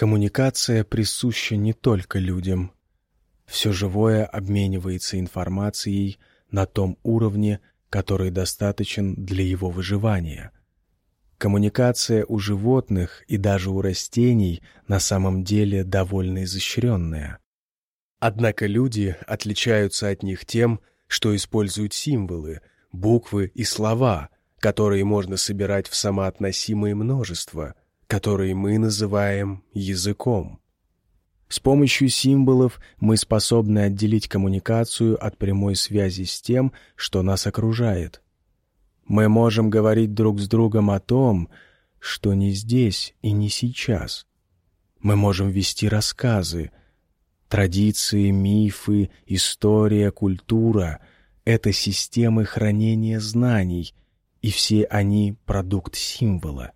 Коммуникация присуща не только людям. Все живое обменивается информацией на том уровне, который достаточен для его выживания. Коммуникация у животных и даже у растений на самом деле довольно изощренная. Однако люди отличаются от них тем, что используют символы, буквы и слова, которые можно собирать в самоотносимое множество, которые мы называем языком. С помощью символов мы способны отделить коммуникацию от прямой связи с тем, что нас окружает. Мы можем говорить друг с другом о том, что не здесь и не сейчас. Мы можем вести рассказы, Традиции, мифы, история, культура — это системы хранения знаний, и все они — продукт символа.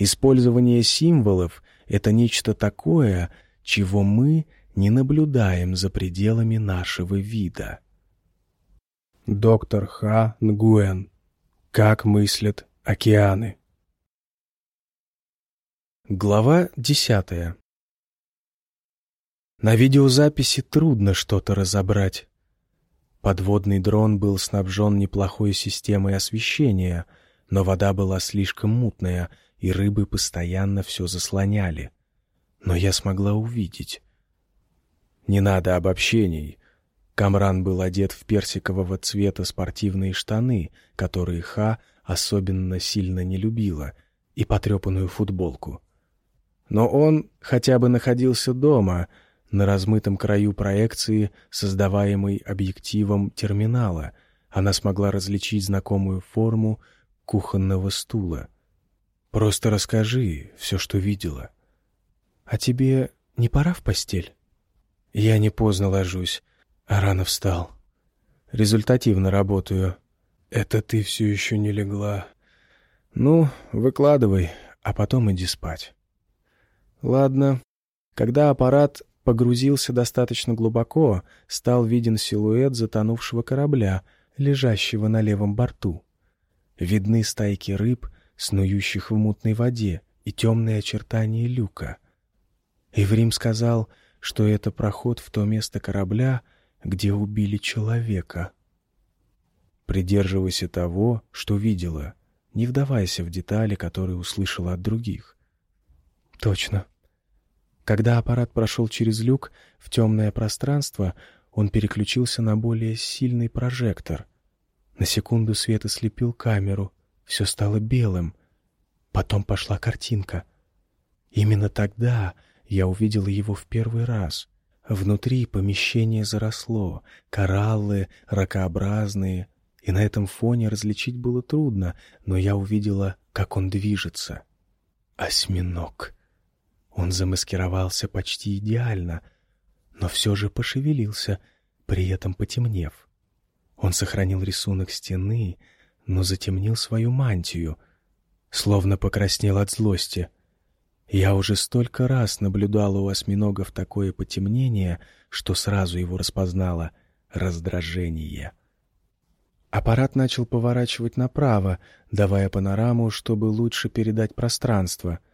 Использование символов — это нечто такое, чего мы не наблюдаем за пределами нашего вида. Доктор Ха Нгуэн. Как мыслят океаны. Глава десятая. На видеозаписи трудно что-то разобрать. Подводный дрон был снабжен неплохой системой освещения, но вода была слишком мутная, и рыбы постоянно все заслоняли. Но я смогла увидеть. Не надо обобщений. Камран был одет в персикового цвета спортивные штаны, которые Ха особенно сильно не любила, и потрепанную футболку. Но он хотя бы находился дома — на размытом краю проекции, создаваемой объективом терминала, она смогла различить знакомую форму кухонного стула. «Просто расскажи все, что видела». «А тебе не пора в постель?» «Я не поздно ложусь, а рано встал. Результативно работаю. Это ты все еще не легла. Ну, выкладывай, а потом иди спать». «Ладно». Когда аппарат погрузился достаточно глубоко, стал виден силуэт затонувшего корабля, лежащего на левом борту. Видны стайки рыб, снующих в мутной воде, и темные очертания люка. Иврим сказал, что это проход в то место корабля, где убили человека. Придерживайся того, что видела, не вдавайся в детали, которые услышала от других. Точно. Когда аппарат прошел через люк в темное пространство, он переключился на более сильный прожектор. На секунду свет ослепил камеру, все стало белым. Потом пошла картинка. Именно тогда я увидела его в первый раз. Внутри помещение заросло, кораллы, ракообразные, и на этом фоне различить было трудно, но я увидела, как он движется. Осьминог. Он замаскировался почти идеально, но все же пошевелился, при этом потемнев. Он сохранил рисунок стены, но затемнил свою мантию, словно покраснел от злости. Я уже столько раз наблюдала у осьминогов такое потемнение, что сразу его распознала — раздражение. Аппарат начал поворачивать направо, давая панораму, чтобы лучше передать пространство —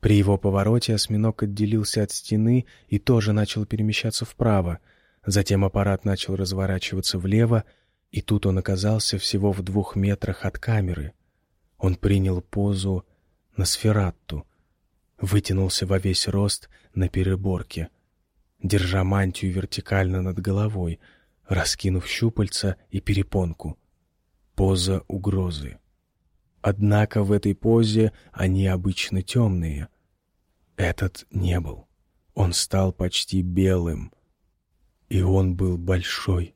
при его повороте осьминог отделился от стены и тоже начал перемещаться вправо. Затем аппарат начал разворачиваться влево, и тут он оказался всего в двух метрах от камеры. Он принял позу на сфератту, вытянулся во весь рост на переборке, держа мантию вертикально над головой, раскинув щупальца и перепонку. Поза угрозы. Однако в этой позе они обычно темные. Этот не был. Он стал почти белым. И он был большой.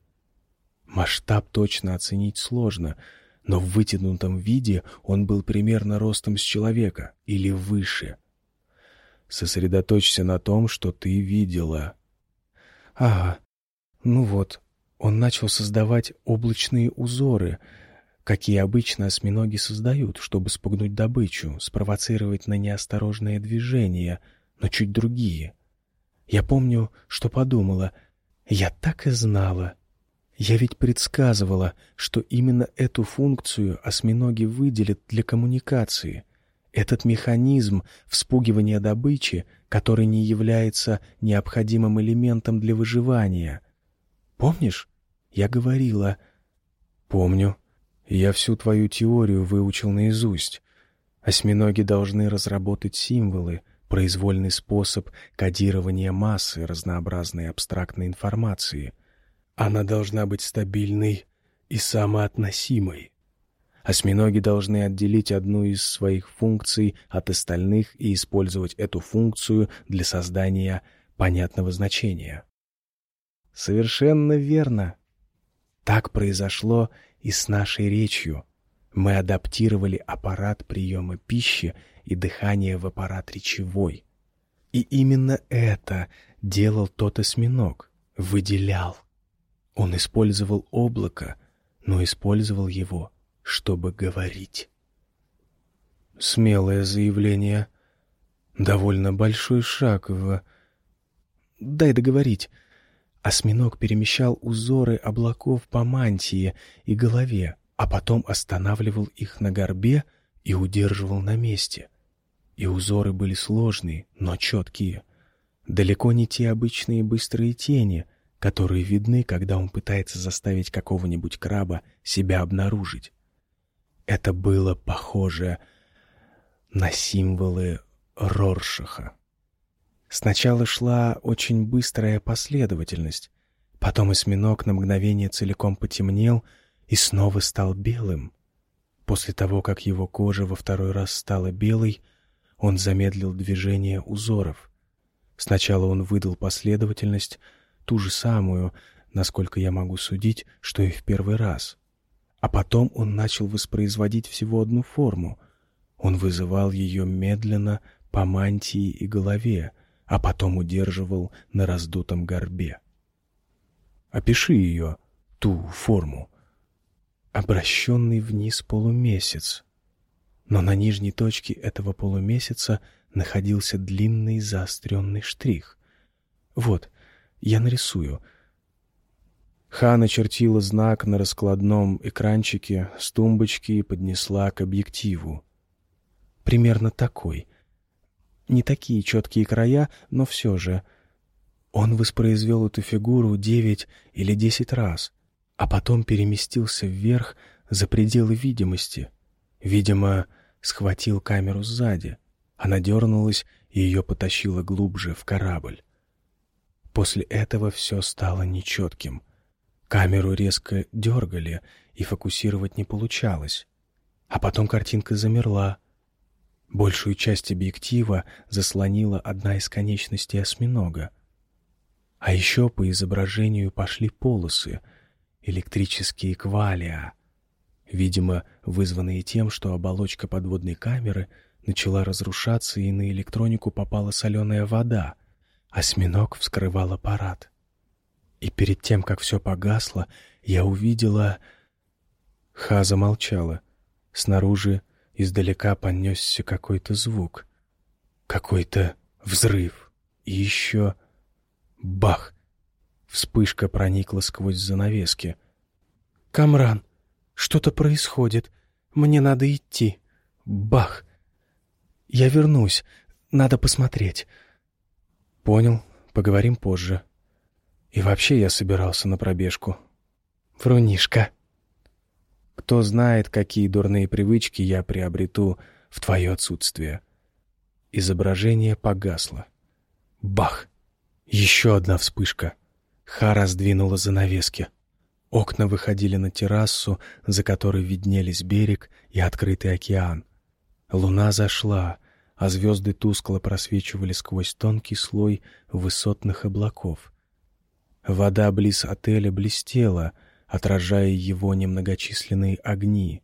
Масштаб точно оценить сложно, но в вытянутом виде он был примерно ростом с человека или выше. Сосредоточься на том, что ты видела. Ага, ну вот, он начал создавать облачные узоры — какие обычно осьминоги создают, чтобы спугнуть добычу, спровоцировать на неосторожные движения, но чуть другие. Я помню, что подумала. Я так и знала. Я ведь предсказывала, что именно эту функцию осьминоги выделят для коммуникации. Этот механизм вспугивания добычи, который не является необходимым элементом для выживания. Помнишь? Я говорила... Помню. Я всю твою теорию выучил наизусть. Осьминоги должны разработать символы, произвольный способ кодирования массы разнообразной абстрактной информации. Она должна быть стабильной и самоотносимой. Осьминоги должны отделить одну из своих функций от остальных и использовать эту функцию для создания понятного значения. Совершенно верно. Так произошло и с нашей речью. Мы адаптировали аппарат приема пищи и дыхания в аппарат речевой. И именно это делал тот осьминог, выделял. Он использовал облако, но использовал его чтобы говорить. Смелое заявление. Довольно большой шаг в... Дай договорить. Осьминог перемещал узоры облаков по мантии и голове, а потом останавливал их на горбе и удерживал на месте. И узоры были сложные, но четкие. Далеко не те обычные быстрые тени, которые видны, когда он пытается заставить какого-нибудь краба себя обнаружить. Это было похоже на символы Роршаха. Сначала шла очень быстрая последовательность, потом осьминог на мгновение целиком потемнел и снова стал белым. После того, как его кожа во второй раз стала белой, он замедлил движение узоров. Сначала он выдал последовательность, ту же самую, насколько я могу судить, что и в первый раз — а потом он начал воспроизводить всего одну форму. Он вызывал ее медленно по мантии и голове, а потом удерживал на раздутом горбе. Опиши ее, ту форму. Обращенный вниз полумесяц. Но на нижней точке этого полумесяца находился длинный заостренный штрих. Вот, я нарисую — Ха начертила знак на раскладном экранчике с тумбочки и поднесла к объективу. Примерно такой. Не такие четкие края, но все же. Он воспроизвел эту фигуру девять или десять раз, а потом переместился вверх за пределы видимости. Видимо, схватил камеру сзади. Она дернулась, и ее потащило глубже в корабль. После этого все стало нечетким — Камеру резко дергали, и фокусировать не получалось. А потом картинка замерла. Большую часть объектива заслонила одна из конечностей осьминога. А еще по изображению пошли полосы, электрические квалия, видимо, вызванные тем, что оболочка подводной камеры начала разрушаться и на электронику попала соленая вода. Осьминог вскрывал аппарат. И перед тем, как все погасло, я увидела... Ха замолчала. Снаружи издалека понесся какой-то звук. Какой-то взрыв. И еще... Бах! Вспышка проникла сквозь занавески. «Камран, что-то происходит. Мне надо идти. Бах! Я вернусь. Надо посмотреть». «Понял. Поговорим позже». И вообще я собирался на пробежку. Врунишка. Кто знает, какие дурные привычки я приобрету в твое отсутствие. Изображение погасло. Бах! Еще одна вспышка. Ха раздвинула занавески. Окна выходили на террасу, за которой виднелись берег и открытый океан. Луна зашла, а звезды тускло просвечивали сквозь тонкий слой высотных облаков. Вода близ отеля блестела, отражая его немногочисленные огни.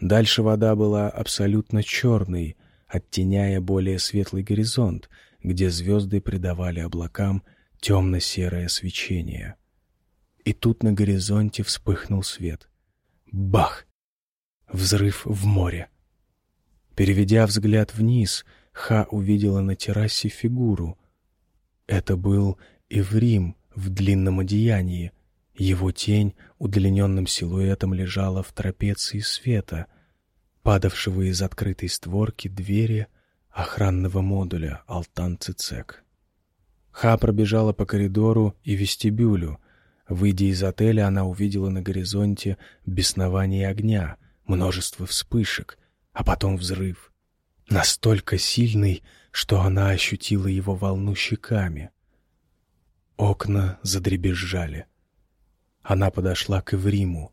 Дальше вода была абсолютно черной, оттеняя более светлый горизонт, где звезды придавали облакам темно-серое свечение. И тут на горизонте вспыхнул свет. Бах! Взрыв в море. Переведя взгляд вниз, Ха увидела на террасе фигуру. Это был Эврим, в длинном одеянии. Его тень удлиненным силуэтом лежала в трапеции света. Падавшего из открытой створки двери охранного модуля Алтан-Цицек. Ха пробежала по коридору и вестибюлю. Выйдя из отеля, она увидела на горизонте беснование огня, множество вспышек, а потом взрыв. Настолько сильный, что она ощутила его волну щеками. Окна задребезжали. Она подошла к Эвриму.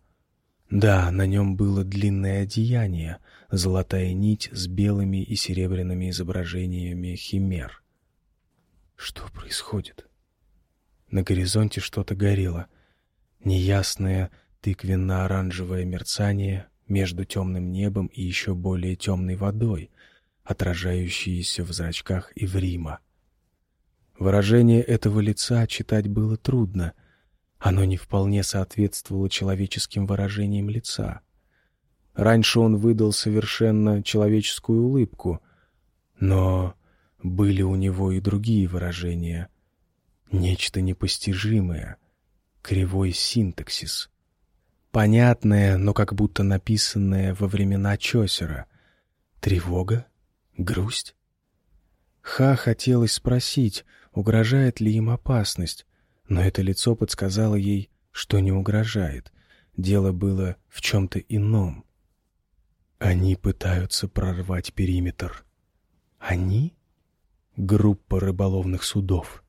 Да, на нем было длинное одеяние, золотая нить с белыми и серебряными изображениями химер. Что происходит? На горизонте что-то горело. Неясное тыквенно-оранжевое мерцание между темным небом и еще более темной водой, отражающееся в зрачках Иврима. Выражение этого лица читать было трудно. Оно не вполне соответствовало человеческим выражениям лица. Раньше он выдал совершенно человеческую улыбку, но были у него и другие выражения. Нечто непостижимое, кривой синтаксис. Понятное, но как будто написанное во времена Чосера. Тревога? Грусть? Ха хотелось спросить, угрожает ли им опасность, но это лицо подсказало ей, что не угрожает. Дело было в чем-то ином. Они пытаются прорвать периметр. Они? Группа рыболовных судов.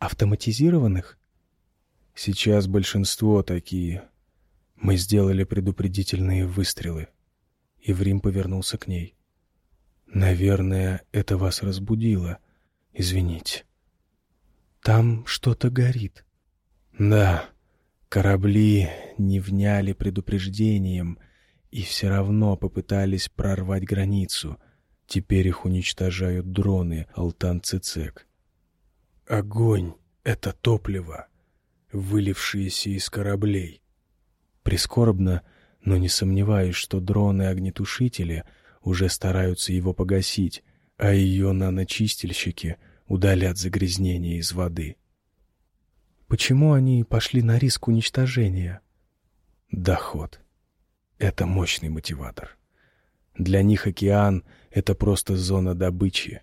Автоматизированных? Сейчас большинство такие. Мы сделали предупредительные выстрелы. Иврим повернулся к ней. Наверное, это вас разбудило. Извините. Там что-то горит. Да, корабли не вняли предупреждением и все равно попытались прорвать границу. Теперь их уничтожают дроны Алтан-Цицек. Огонь — это топливо, вылившееся из кораблей. Прискорбно, но не сомневаюсь, что дроны-огнетушители уже стараются его погасить, а ее наночистильщики — удалят загрязнение из воды. Почему они пошли на риск уничтожения? Доход. Это мощный мотиватор. Для них океан — это просто зона добычи.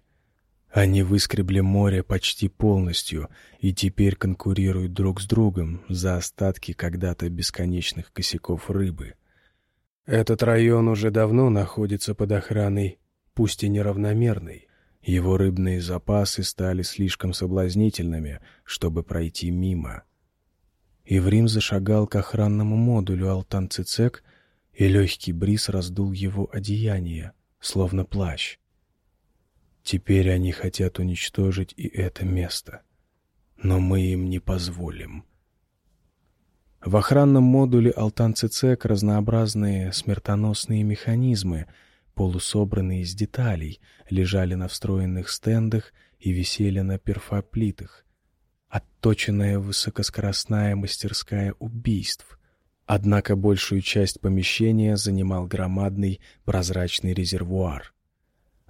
Они выскребли море почти полностью и теперь конкурируют друг с другом за остатки когда-то бесконечных косяков рыбы. Этот район уже давно находится под охраной, пусть и неравномерной. Его рыбные запасы стали слишком соблазнительными, чтобы пройти мимо. Иврим зашагал к охранному модулю Алтан-Цицек, и легкий бриз раздул его одеяние, словно плащ. Теперь они хотят уничтожить и это место. Но мы им не позволим. В охранном модуле Алтан-Цицек разнообразные смертоносные механизмы — полусобранные из деталей, лежали на встроенных стендах и висели на перфоплитах. Отточенная высокоскоростная мастерская убийств. Однако большую часть помещения занимал громадный прозрачный резервуар.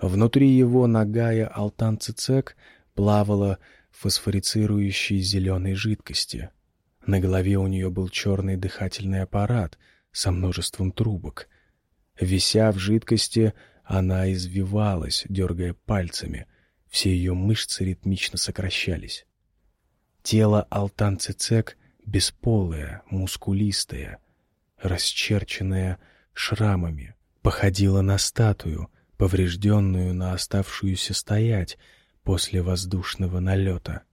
Внутри его нагая алтан-цицек плавала фосфорицирующей зеленой жидкости. На голове у нее был черный дыхательный аппарат со множеством трубок — Вися в жидкости, она извивалась, дергая пальцами. Все ее мышцы ритмично сокращались. Тело Алтан-Цицек бесполое, мускулистое, расчерченное шрамами, походило на статую, поврежденную на оставшуюся стоять после воздушного налета.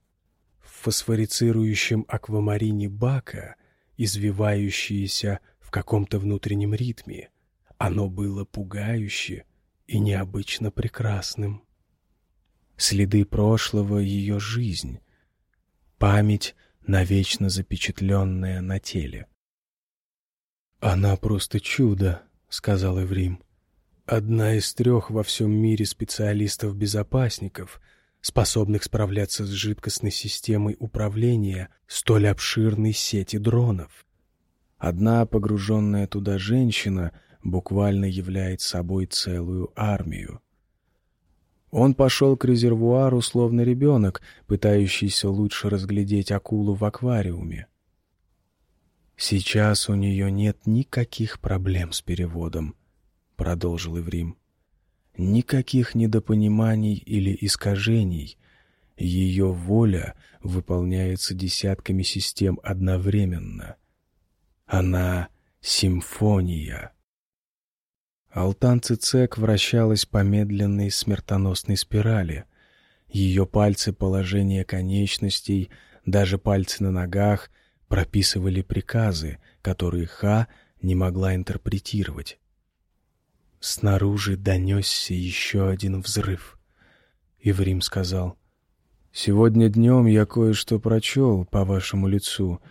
В фосфорицирующем аквамарине бака, извивающиеся в каком-то внутреннем ритме, оно было пугающе и необычно прекрасным. Следы прошлого — ее жизнь, память, навечно запечатленная на теле. «Она просто чудо», — сказал Эврим. «Одна из трех во всем мире специалистов-безопасников, способных справляться с жидкостной системой управления столь обширной сети дронов. Одна погруженная туда женщина — буквально является собой целую армию. Он пошел к резервуару, словно ребенок, пытающийся лучше разглядеть акулу в аквариуме. Сейчас у нее нет никаких проблем с переводом. продолжил Иврим. Никаких недопониманий или искажений. Ее воля выполняется десятками систем одновременно. Она — симфония. Алтан Цицек вращалась по медленной смертоносной спирали. Ее пальцы положение конечностей, даже пальцы на ногах прописывали приказы, которые Ха не могла интерпретировать. Снаружи донесся еще один взрыв. Иврим сказал, «Сегодня днем я кое-что прочел по вашему лицу.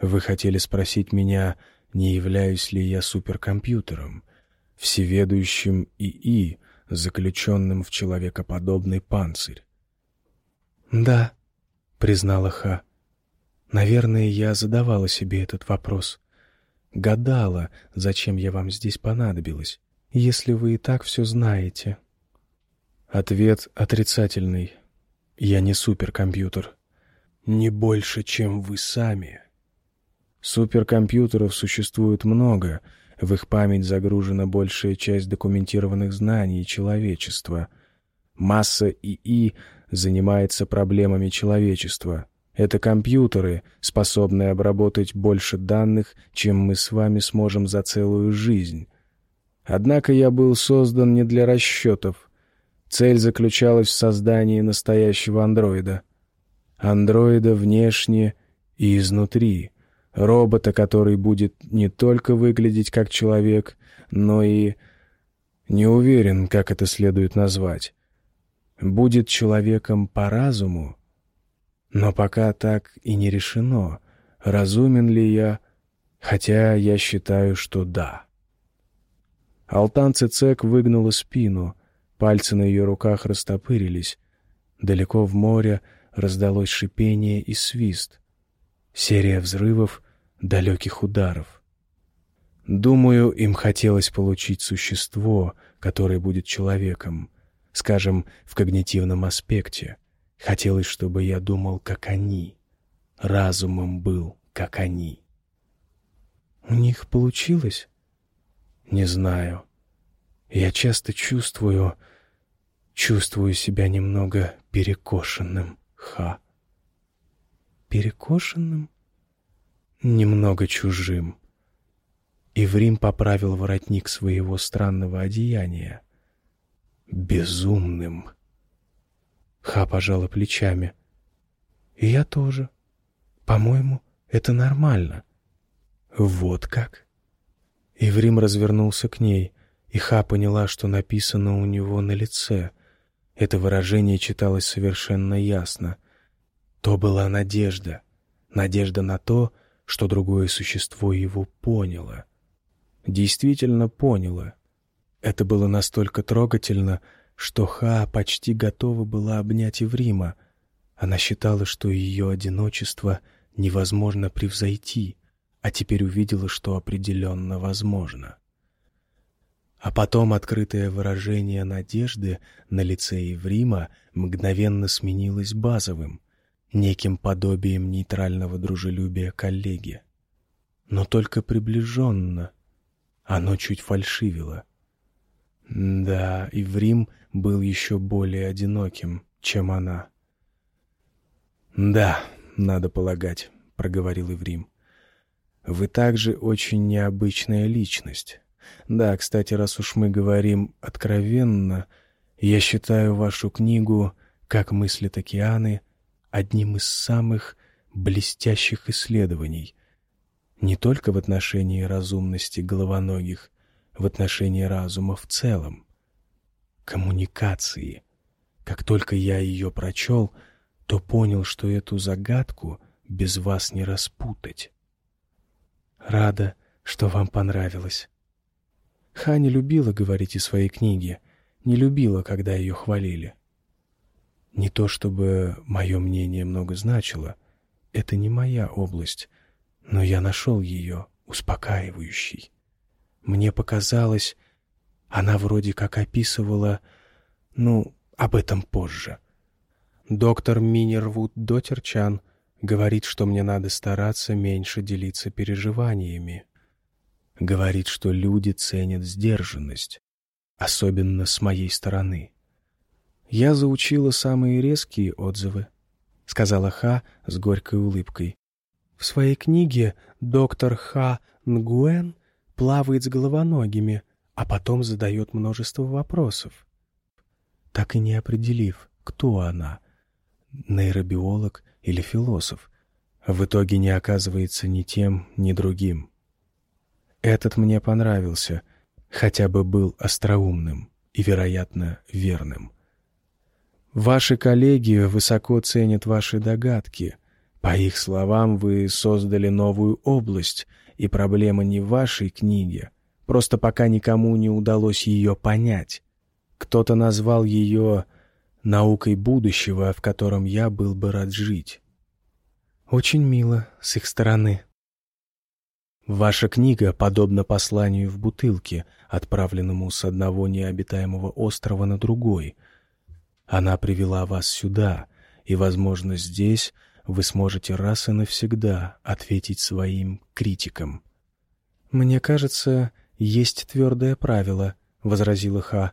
Вы хотели спросить меня, не являюсь ли я суперкомпьютером, всеведущим ИИ, заключенным в человекоподобный панцирь?» «Да», — признала Ха. «Наверное, я задавала себе этот вопрос. Гадала, зачем я вам здесь понадобилась если вы и так все знаете? Ответ отрицательный. Я не суперкомпьютер. Не больше, чем вы сами. Суперкомпьютеров существует много, в их память загружена большая часть документированных знаний человечества. Масса ИИ занимается проблемами человечества. Это компьютеры, способные обработать больше данных, чем мы с вами сможем за целую жизнь. Однако я был создан не для расчетов. Цель заключалась в создании настоящего андроида. Андроида внешне и изнутри. Робота, который будет не только выглядеть как человек, но и... Не уверен, как это следует назвать. Будет человеком по разуму, но пока так и не решено, разумен ли я, хотя я считаю, что да. Алтан Цицек выгнула спину, пальцы на ее руках растопырились. Далеко в море раздалось шипение и свист. Серия взрывов, далеких ударов. Думаю, им хотелось получить существо, которое будет человеком, скажем, в когнитивном аспекте. Хотелось, чтобы я думал, как они. Разумом был, как они. «У них получилось?» Не знаю. Я часто чувствую... Чувствую себя немного перекошенным, Ха. Перекошенным? Немного чужим. Иврим поправил воротник своего странного одеяния. Безумным. Ха пожала плечами. И я тоже. По-моему, это нормально. Вот как? Иврим развернулся к ней, и Ха поняла, что написано у него на лице. Это выражение читалось совершенно ясно. То была надежда. Надежда на то, что другое существо его поняло. Действительно поняло. Это было настолько трогательно, что Ха почти готова была обнять Иврима. Она считала, что ее одиночество невозможно превзойти — а теперь увидела, что определенно возможно. А потом открытое выражение надежды на лице Еврима мгновенно сменилось базовым, неким подобием нейтрального дружелюбия коллеги. Но только приближенно. Оно чуть фальшивило. Да, Иврим был еще более одиноким, чем она. «Да, надо полагать», — проговорил Иврим. Вы также очень необычная личность. Да, кстати, раз уж мы говорим откровенно, я считаю вашу книгу «Как мыслят океаны» одним из самых блестящих исследований. Не только в отношении разумности головоногих, в отношении разума в целом. Коммуникации. Как только я ее прочел, то понял, что эту загадку без вас не распутать. Рада, что вам понравилось. Ханя любила говорить о своей книге, не любила, когда ее хвалили. Не то чтобы мое мнение много значило, это не моя область, но я нашел ее успокаивающей. Мне показалось, она вроде как описывала, ну, об этом позже. Доктор Минервуд Дотерчан Говорит, что мне надо стараться меньше делиться переживаниями. Говорит, что люди ценят сдержанность. особенно с моей стороны. Я заучила самые резкие отзывы, — сказала Ха с горькой улыбкой. В своей книге доктор Ха Нгуэн плавает с головоногими, а потом задает множество вопросов, так и не определив, кто она — нейробиолог или философ. В итоге не оказывается ни тем, ни другим. Этот мне понравился, хотя бы был остроумным и, вероятно, верным. Ваши коллеги высоко ценят ваши догадки. По их словам, вы создали новую область, и проблема не в вашей книге, просто пока никому не удалось ее понять. Кто-то назвал ее «наукой будущего, в котором я был бы рад жить». Очень мило с их стороны. Ваша книга подобна посланию в бутылке, отправленному с одного необитаемого острова на другой. Она привела вас сюда, и, возможно, здесь вы сможете раз и навсегда ответить своим критикам. «Мне кажется, есть твердое правило», — возразила Ха.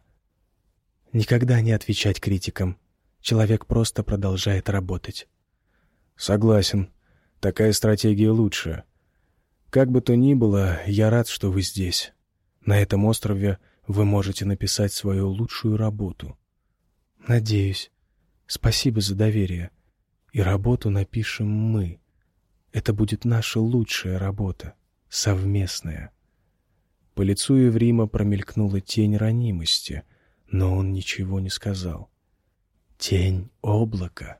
«Никогда не отвечать критикам. Человек просто продолжает работать». «Согласен. Такая стратегия лучше. Как бы то ни было, я рад, что вы здесь. На этом острове вы можете написать свою лучшую работу. Надеюсь. Спасибо за доверие. И работу напишем мы. Это будет наша лучшая работа, совместная. По лицу Еврима промелькнула тень ранимости, но он ничего не сказал. Тень облака.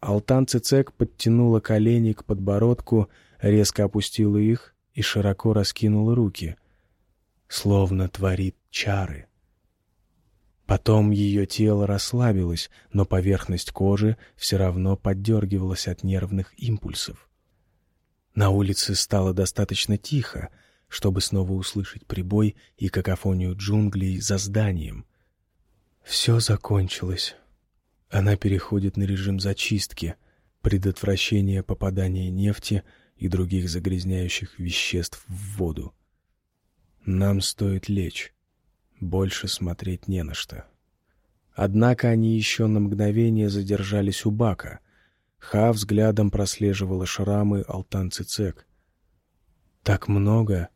Алтан Цицек подтянула колени к подбородку резко опустила их и широко раскинула руки, словно творит чары. Потом ее тело расслабилось, но поверхность кожи все равно поддергивалась от нервных импульсов. На улице стало достаточно тихо, чтобы снова услышать прибой и какофонию джунглей за зданием. Все закончилось. Она переходит на режим зачистки, предотвращения попадания нефти и других загрязняющих веществ в воду. Нам стоит лечь. Больше смотреть не на что. Однако они еще на мгновение задержались у бака. Ха взглядом прослеживала шрамы Алтан-Цицек. Так много,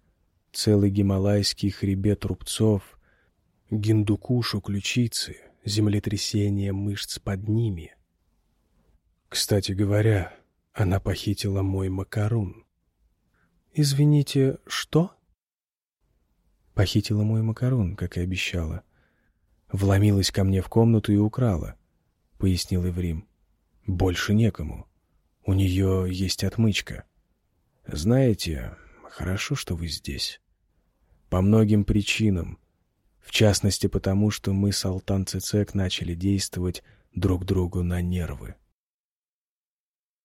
целый гималайский хребет рубцов, гиндукушу ключицы, землетрясение мышц под ними. Кстати говоря, она похитила мой макарун. «Извините, что?» Похитила мой макарун, как и обещала. Вломилась ко мне в комнату и украла, — пояснил Иврим. Больше некому. У нее есть отмычка. Знаете, хорошо, что вы здесь. По многим причинам. В частности, потому что мы с Алтан Цицек начали действовать друг другу на нервы.